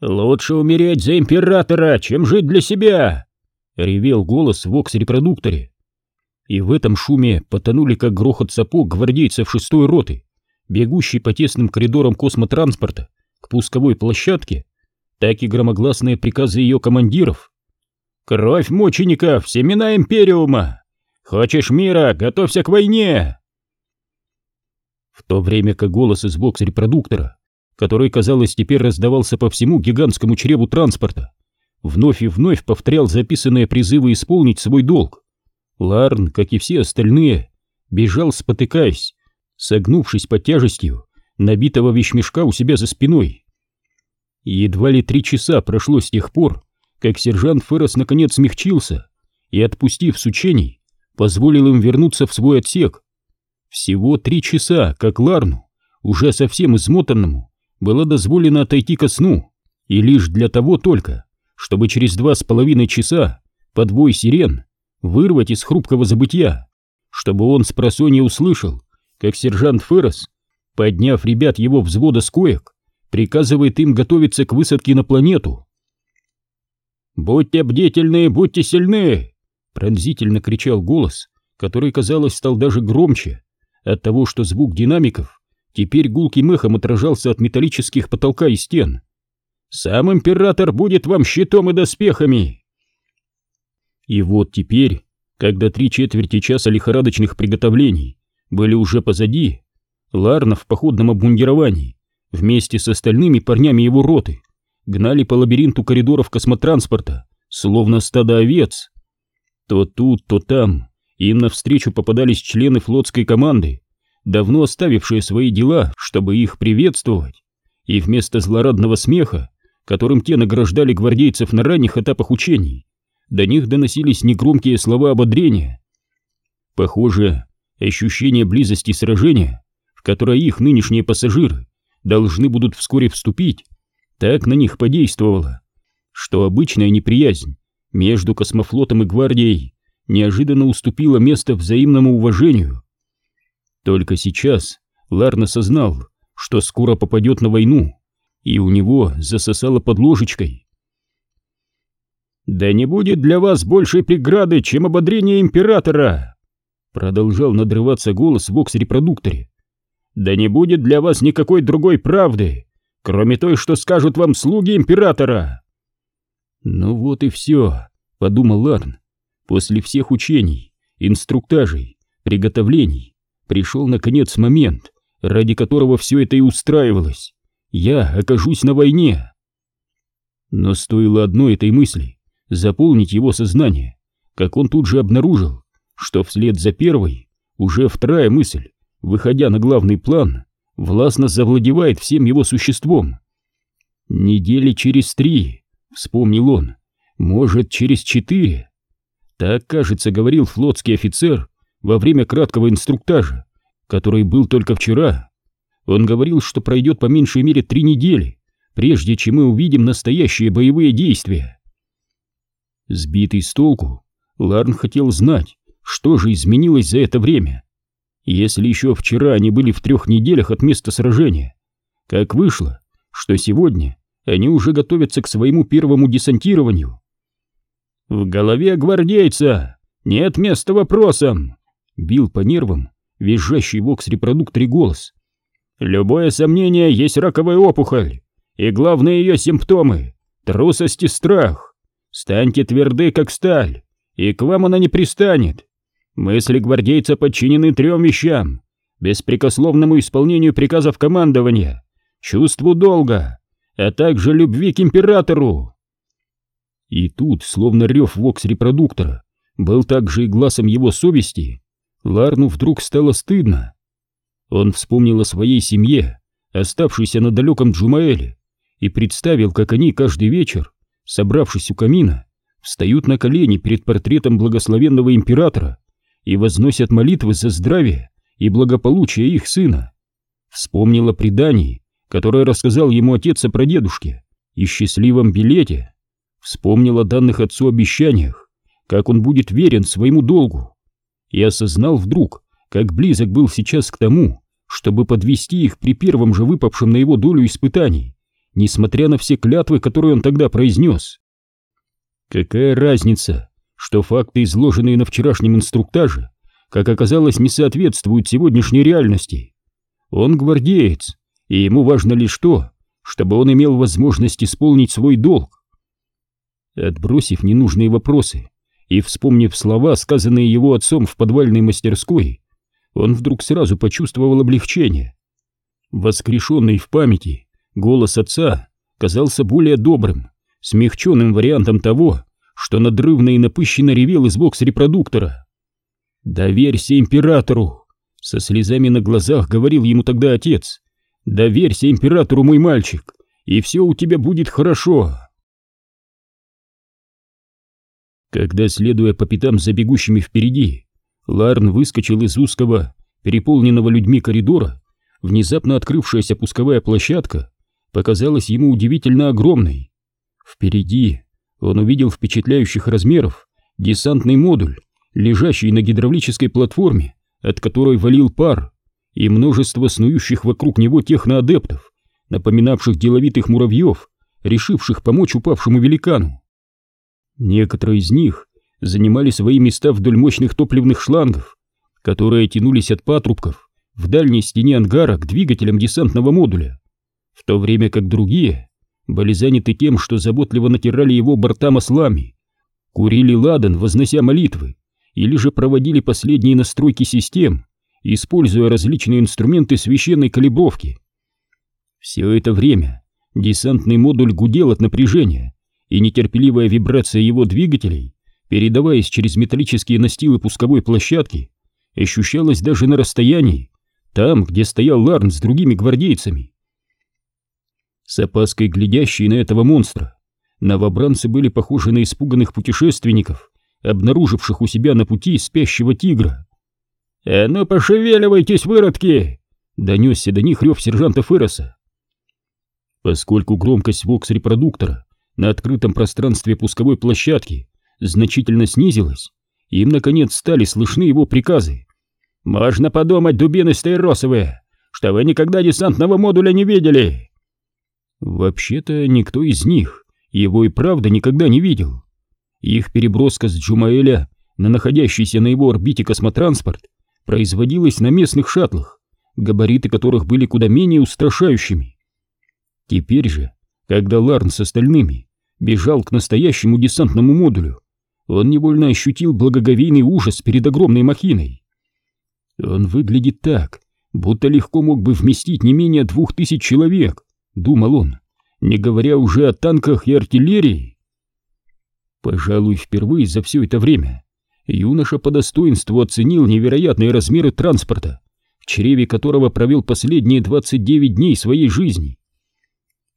«Лучше умереть за императора, чем жить для себя!» — ревел голос в вокс-репродукторе. И в этом шуме потонули, как грохот сапог гвардейцев шестой роты, бегущей по тесным коридорам космотранспорта к пусковой площадке, так и громогласные приказы ее командиров. «Кровь мучеников, семена Империума! Хочешь мира, готовься к войне!» В то время как голос из бокс-репродуктора, который, казалось, теперь раздавался по всему гигантскому чреву транспорта, вновь и вновь повторял записанные призывы исполнить свой долг. Ларн, как и все остальные, бежал, спотыкаясь, согнувшись под тяжестью набитого вещмешка у себя за спиной. Едва ли три часа прошло с тех пор, как сержант Феррес наконец смягчился и, отпустив с учений, позволил им вернуться в свой отсек. Всего три часа, как Ларну, уже совсем измотанному, было дозволено отойти ко сну, и лишь для того только, чтобы через два с половиной часа под вой сирен вырвать из хрупкого забытья, чтобы он с просонья услышал, как сержант Феррес, подняв ребят его взвода с коек, приказывает им готовиться к высадке на планету. «Будьте бдительны, будьте сильны!» пронзительно кричал голос, который, казалось, стал даже громче от того, что звук динамиков теперь гулким эхом отражался от металлических потолка и стен. «Сам император будет вам щитом и доспехами!» И вот теперь, когда три четверти часа лихорадочных приготовлений были уже позади, Ларна в походном обмундировании вместе с остальными парнями его роты гнали по лабиринту коридоров космотранспорта, словно стадо овец. То тут, то там им навстречу попадались члены флотской команды, давно оставившие свои дела, чтобы их приветствовать, и вместо злорадного смеха, которым те награждали гвардейцев на ранних этапах учений, до них доносились негромкие слова ободрения. Похоже, ощущение близости сражения, в которое их нынешние пассажиры должны будут вскоре вступить, так на них подействовало, что обычная неприязнь между космофлотом и гвардией неожиданно уступила место взаимному уважению. Только сейчас Ларн осознал, что скоро попадет на войну, и у него засосало под ложечкой. «Да не будет для вас большей преграды, чем ободрение императора!» Продолжал надрываться голос в вокс-репродукторе. «Да не будет для вас никакой другой правды, кроме той, что скажут вам слуги императора!» «Ну вот и все», — подумал Ларн. «После всех учений, инструктажей, приготовлений пришел, наконец, момент, ради которого все это и устраивалось. Я окажусь на войне!» Но стоило одной этой мысли заполнить его сознание, как он тут же обнаружил, что вслед за первой уже вторая мысль, выходя на главный план, властно завладевает всем его существом. «Недели через три», — вспомнил он, — «может, через четыре». Так, кажется, говорил флотский офицер во время краткого инструктажа, который был только вчера. Он говорил, что пройдет по меньшей мере три недели, прежде чем мы увидим настоящие боевые действия. Сбитый с толку, Ларн хотел знать, что же изменилось за это время. Если еще вчера они были в трех неделях от места сражения, как вышло, что сегодня они уже готовятся к своему первому десантированию. «В голове гвардейца нет места вопросам!» Бил по нервам визжащий вокс-репродукторе голос. «Любое сомнение есть раковая опухоль, и главные ее симптомы — трусость и страх. Станьте тверды, как сталь, и к вам она не пристанет. Мысли гвардейца подчинены трем вещам. Беспрекословному исполнению приказов командования, чувству долга, а также любви к императору. И тут, словно рев вокс-репродуктора, был также и глазом его совести, Ларну вдруг стало стыдно. Он вспомнил о своей семье, оставшейся на далеком Джумаэле, и представил, как они каждый вечер собравшись у камина, встают на колени перед портретом благословенного императора и возносят молитвы за здравие и благополучие их сына. Вспомнил о предании, которое рассказал ему отец о прадедушке, и счастливом билете. Вспомнил о данных отцу обещаниях, как он будет верен своему долгу. И осознал вдруг, как близок был сейчас к тому, чтобы подвести их при первом же выпавшем на его долю испытании несмотря на все клятвы, которые он тогда произнес. Какая разница, что факты, изложенные на вчерашнем инструктаже, как оказалось, не соответствуют сегодняшней реальности. Он гвардеец, и ему важно лишь то, чтобы он имел возможность исполнить свой долг. Отбросив ненужные вопросы и вспомнив слова, сказанные его отцом в подвальной мастерской, он вдруг сразу почувствовал облегчение. Воскрешенный в памяти, голос отца казался более добрым, смягченным вариантом того, что надрывно и напыщенно ревел из бокс-репродуктора. «Доверься императору!» — со слезами на глазах говорил ему тогда отец. «Доверься императору, мой мальчик, и все у тебя будет хорошо!» Когда, следуя по пятам за бегущими впереди, Ларн выскочил из узкого, переполненного людьми коридора, внезапно открывшаяся пусковая площадка показалась ему удивительно огромной. Впереди он увидел впечатляющих размеров десантный модуль, лежащий на гидравлической платформе, от которой валил пар, и множество снующих вокруг него техноадептов, напоминавших деловитых муравьев, решивших помочь упавшему великану. Некоторые из них занимали свои места вдоль мощных топливных шлангов, которые тянулись от патрубков в дальней стене ангара к двигателям десантного модуля, в то время как другие были заняты тем, что заботливо натирали его борта маслами, курили ладан, вознося молитвы, или же проводили последние настройки систем, используя различные инструменты священной калибровки. Все это время десантный модуль гудел от напряжения, и нетерпеливая вибрация его двигателей, передаваясь через металлические настилы пусковой площадки, ощущалась даже на расстоянии, там, где стоял Ларн с другими гвардейцами. С опаской глядящие на этого монстра, новобранцы были похожи на испуганных путешественников, обнаруживших у себя на пути спящего тигра. «А ну пошевеливайтесь, выродки!» — донесся до них рев сержанта Ферроса. Поскольку громкость вокс-репродуктора на открытом пространстве пусковой площадки значительно снизилась, им, наконец, стали слышны его приказы. «Можно подумать, дубины стаиросовые, что вы никогда десантного модуля не видели!» Вообще-то никто из них его и правда никогда не видел. Их переброска с Джумаэля на находящийся на его орбите космотранспорт производилась на местных шаттлах, габариты которых были куда менее устрашающими. Теперь же, когда Ларн с остальными бежал к настоящему десантному модулю, он невольно ощутил благоговейный ужас перед огромной махиной. Он выглядит так, будто легко мог бы вместить не менее двух тысяч человек, думал он, не говоря уже о танках и артиллерии. Пожалуй, впервые за все это время юноша по достоинству оценил невероятные размеры транспорта, в чреве которого провел последние 29 дней своей жизни.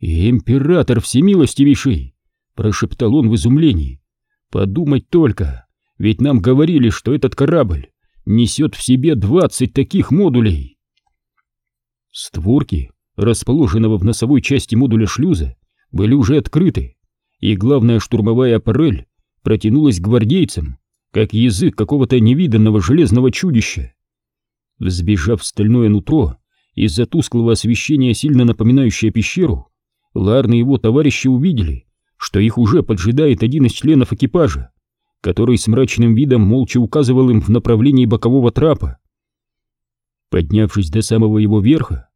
«Император всемилостивейший!» — прошептал он в изумлении. «Подумать только, ведь нам говорили, что этот корабль несет в себе 20 таких модулей!» Створки расположенного в носовой части модуля шлюза, были уже открыты, и главная штурмовая аппарель протянулась к гвардейцам, как язык какого-то невиданного железного чудища. Взбежав в стальное нутро, из-за тусклого освещения, сильно напоминающее пещеру, Ларн и его товарищи увидели, что их уже поджидает один из членов экипажа, который с мрачным видом молча указывал им в направлении бокового трапа. Поднявшись до самого его верха,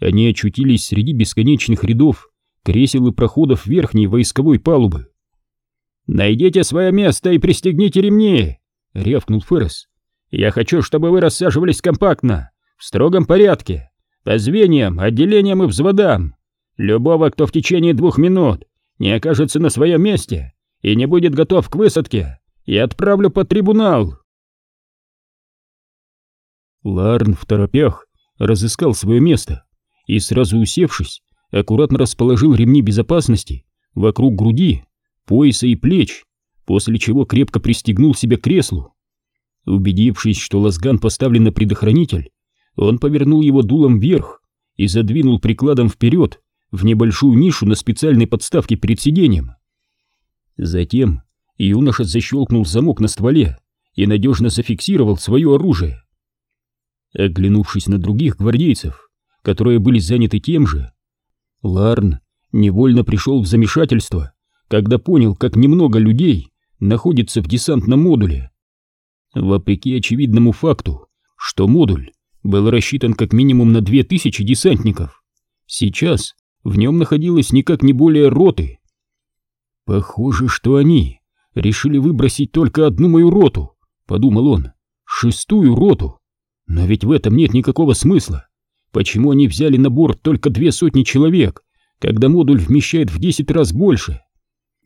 они очутились среди бесконечных рядов кресел и проходов верхней войсковой палубы. «Найдите свое место и пристегните ремни!» — рявкнул Феррес. «Я хочу, чтобы вы рассаживались компактно, в строгом порядке, по звеньям, отделениям и взводам. Любого, кто в течение двух минут не окажется на своем месте и не будет готов к высадке, я отправлю под трибунал!» Ларн в торопях разыскал свое место и, сразу усевшись, аккуратно расположил ремни безопасности вокруг груди, пояса и плеч, после чего крепко пристегнул себя к креслу. Убедившись, что лазган поставлен на предохранитель, он повернул его дулом вверх и задвинул прикладом вперед в небольшую нишу на специальной подставке перед сиденьем. Затем юноша защелкнул замок на стволе и надежно зафиксировал свое оружие. Оглянувшись на других гвардейцев, которые были заняты тем же, Ларн невольно пришел в замешательство, когда понял, как немного людей находится в десантном модуле. Вопреки очевидному факту, что модуль был рассчитан как минимум на две тысячи десантников, сейчас в нем находилось никак не более роты. Похоже, что они решили выбросить только одну мою роту, подумал он, шестую роту. Но ведь в этом нет никакого смысла. Почему они взяли на борт только две сотни человек, когда модуль вмещает в десять раз больше?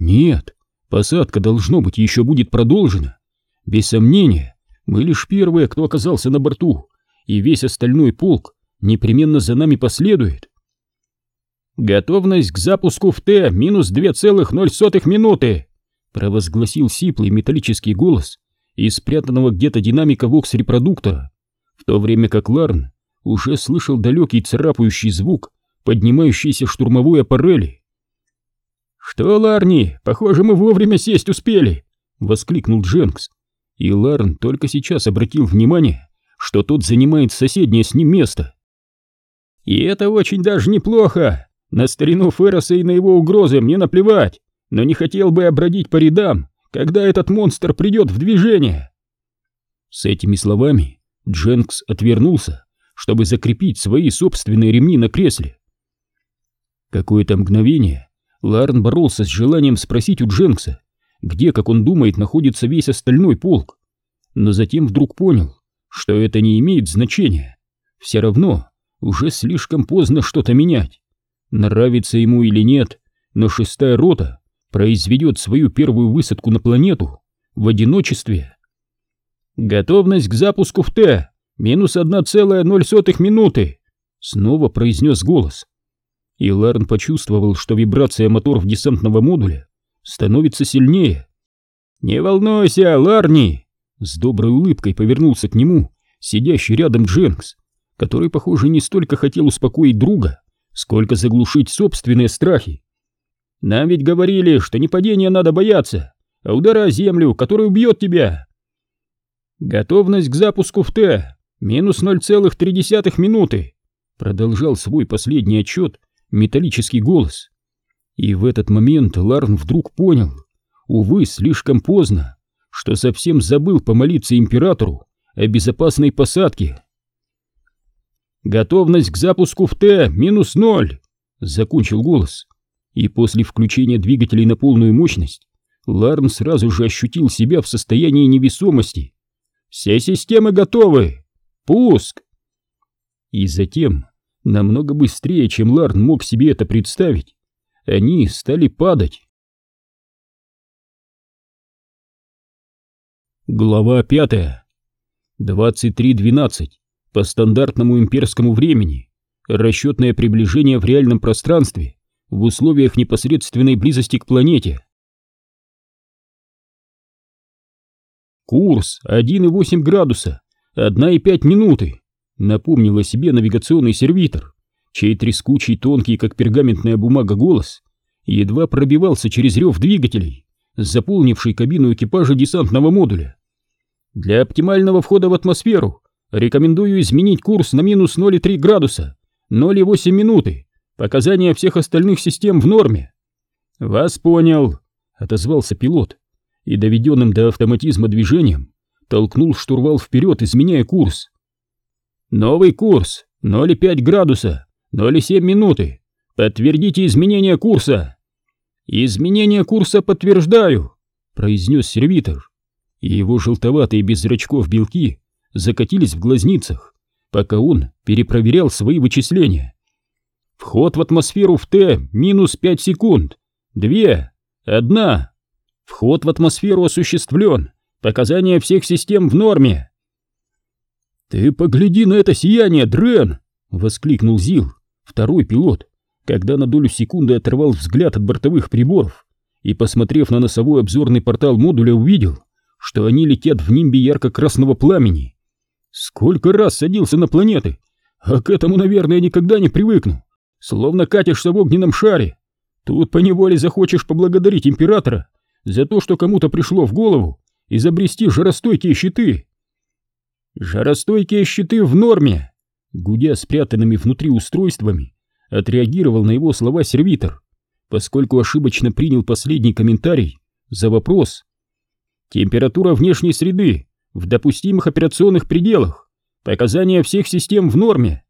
Нет, посадка, должно быть, еще будет продолжена. Без сомнения, мы лишь первые, кто оказался на борту, и весь остальной полк непременно за нами последует. «Готовность к запуску в Т минус 2,0 минуты!» провозгласил сиплый металлический голос из спрятанного где-то динамика вокс-репродуктора, в то время как Ларн уже слышал далекий царапающий звук поднимающейся штурмовой аппарели. «Что, Ларни, похоже, мы вовремя сесть успели!» — воскликнул Дженкс. И Ларн только сейчас обратил внимание, что тот занимает соседнее с ним место. «И это очень даже неплохо!» На старину Ферроса и на его угрозы мне наплевать, но не хотел бы обродить по рядам, когда этот монстр придет в движение. С этими словами Дженкс отвернулся, чтобы закрепить свои собственные ремни на кресле. Какое-то мгновение Ларн боролся с желанием спросить у Дженкса, где, как он думает, находится весь остальной полк, но затем вдруг понял, что это не имеет значения. Все равно уже слишком поздно что-то менять. Нравится ему или нет, но шестая рота произведет свою первую высадку на планету в одиночестве. «Готовность к запуску в Т! Минус одна целая ноль сотых минуты!» Снова произнес голос. И Ларн почувствовал, что вибрация моторов десантного модуля становится сильнее. «Не волнуйся, Ларни!» С доброй улыбкой повернулся к нему сидящий рядом Дженкс, который, похоже, не столько хотел успокоить друга, сколько заглушить собственные страхи. Нам ведь говорили, что не падения надо бояться, а удара о землю, который убьет тебя. Готовность к запуску в Т минус 0,3 минуты, продолжал свой последний отчет металлический голос. И в этот момент Ларн вдруг понял, увы, слишком поздно, что совсем забыл помолиться императору о безопасной посадке. «Готовность к запуску в Т минус ноль!» — закончил голос. И после включения двигателей на полную мощность Ларн сразу же ощутил себя в состоянии невесомости. «Все системы готовы! Пуск!» И затем, намного быстрее, чем Ларн мог себе это представить, они стали падать. Глава пятая. 23.12 по стандартному имперскому времени, расчетное приближение в реальном пространстве в условиях непосредственной близости к планете. Курс 1,8 градуса, 1,5 минуты, напомнил о себе навигационный сервитор, чей трескучий, тонкий, как пергаментная бумага, голос едва пробивался через рев двигателей, заполнивший кабину экипажа десантного модуля. Для оптимального входа в атмосферу Рекомендую изменить курс на минус 0,3 градуса, 0,8 минуты. Показания всех остальных систем в норме. Вас понял, отозвался пилот и доведенным до автоматизма движением толкнул штурвал вперед, изменяя курс. Новый курс 0,5 градуса, 0,7 минуты. Подтвердите изменение курса. Изменение курса подтверждаю, произнес сервитор. И его желтоватые без зрачков белки закатились в глазницах, пока он перепроверял свои вычисления. Вход в атмосферу в Т минус 5 секунд. Две. Одна. Вход в атмосферу осуществлен. Показания всех систем в норме. «Ты погляди на это сияние, Дрен!» — воскликнул Зил, второй пилот, когда на долю секунды оторвал взгляд от бортовых приборов и, посмотрев на носовой обзорный портал модуля, увидел, что они летят в нимбе ярко-красного пламени. Сколько раз садился на планеты, а к этому, наверное, никогда не привыкну. Словно катишься в огненном шаре. Тут поневоле захочешь поблагодарить императора за то, что кому-то пришло в голову изобрести жаростойкие щиты. Жаростойкие щиты в норме. Гудя спрятанными внутри устройствами, отреагировал на его слова сервитор поскольку ошибочно принял последний комментарий за вопрос. Температура внешней среды в допустимых операционных пределах. Показания всех систем в норме.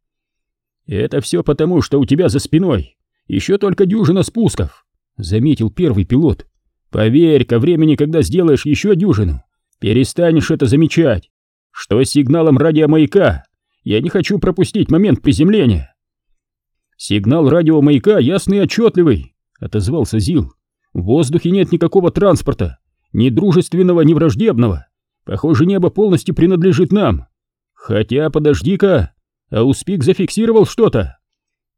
Это все потому, что у тебя за спиной еще только дюжина спусков, заметил первый пилот. Поверь, ко времени, когда сделаешь еще дюжину, перестанешь это замечать. Что с сигналом радиомаяка? Я не хочу пропустить момент приземления. Сигнал радиомаяка ясный и отчетливый, отозвался Зил. В воздухе нет никакого транспорта, ни дружественного, ни враждебного. Похоже, небо полностью принадлежит нам. Хотя, подожди-ка, а Успик зафиксировал что-то.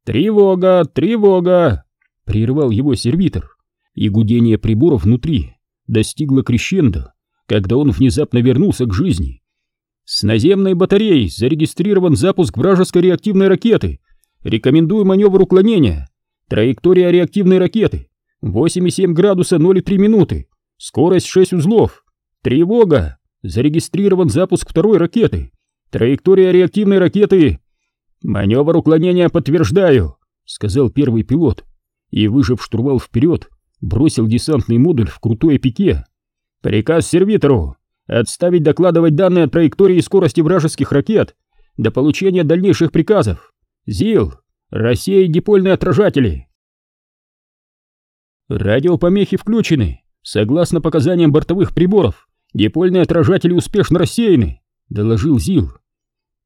Тревога, тревога, прервал его сервитор, и гудение приборов внутри достигло крещендо, когда он внезапно вернулся к жизни. С наземной батареей зарегистрирован запуск вражеской реактивной ракеты. Рекомендую маневр уклонения. Траектория реактивной ракеты 8,7 градуса 0,3 минуты. Скорость 6 узлов. Тревога! Зарегистрирован запуск второй ракеты. Траектория реактивной ракеты. Маневр уклонения подтверждаю, сказал первый пилот. И, выжив штурвал вперед, бросил десантный модуль в крутое пике. Приказ сервитору отставить докладывать данные о траектории и скорости вражеских ракет до получения дальнейших приказов. ЗИЛ, рассеять дипольные отражатели. Радиопомехи включены. Согласно показаниям бортовых приборов, дипольные отражатели успешно рассеяны, доложил ЗИЛ.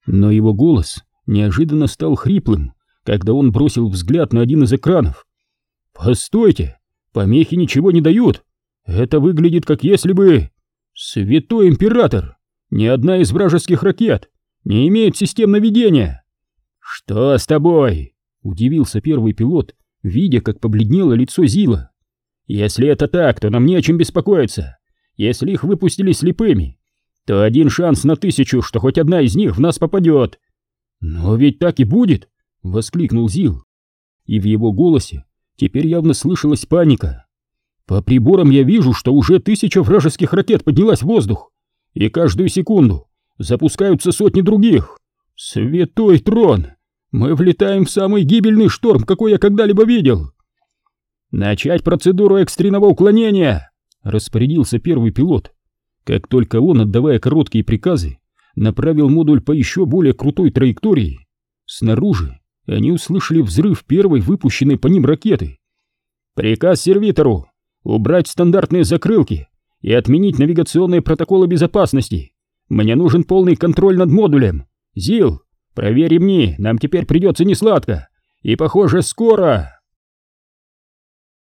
Но его голос неожиданно стал хриплым, когда он бросил взгляд на один из экранов. «Постойте, помехи ничего не дают. Это выглядит как если бы...» «Святой император! Ни одна из вражеских ракет не имеет систем наведения!» «Что с тобой?» — удивился первый пилот, видя, как побледнело лицо Зила. «Если это так, то нам не о чем беспокоиться. Если их выпустили слепыми, то один шанс на тысячу, что хоть одна из них в нас попадет». «Но ведь так и будет!» — воскликнул Зил. И в его голосе теперь явно слышалась паника. По приборам я вижу, что уже тысяча вражеских ракет поднялась в воздух, и каждую секунду запускаются сотни других. Святой трон! Мы влетаем в самый гибельный шторм, какой я когда-либо видел. Начать процедуру экстренного уклонения, распорядился первый пилот. Как только он, отдавая короткие приказы, направил модуль по еще более крутой траектории, снаружи они услышали взрыв первой выпущенной по ним ракеты. Приказ сервитору убрать стандартные закрылки и отменить навигационные протоколы безопасности. Мне нужен полный контроль над модулем. Зил, проверь мне, нам теперь придется несладко. И, похоже, скоро.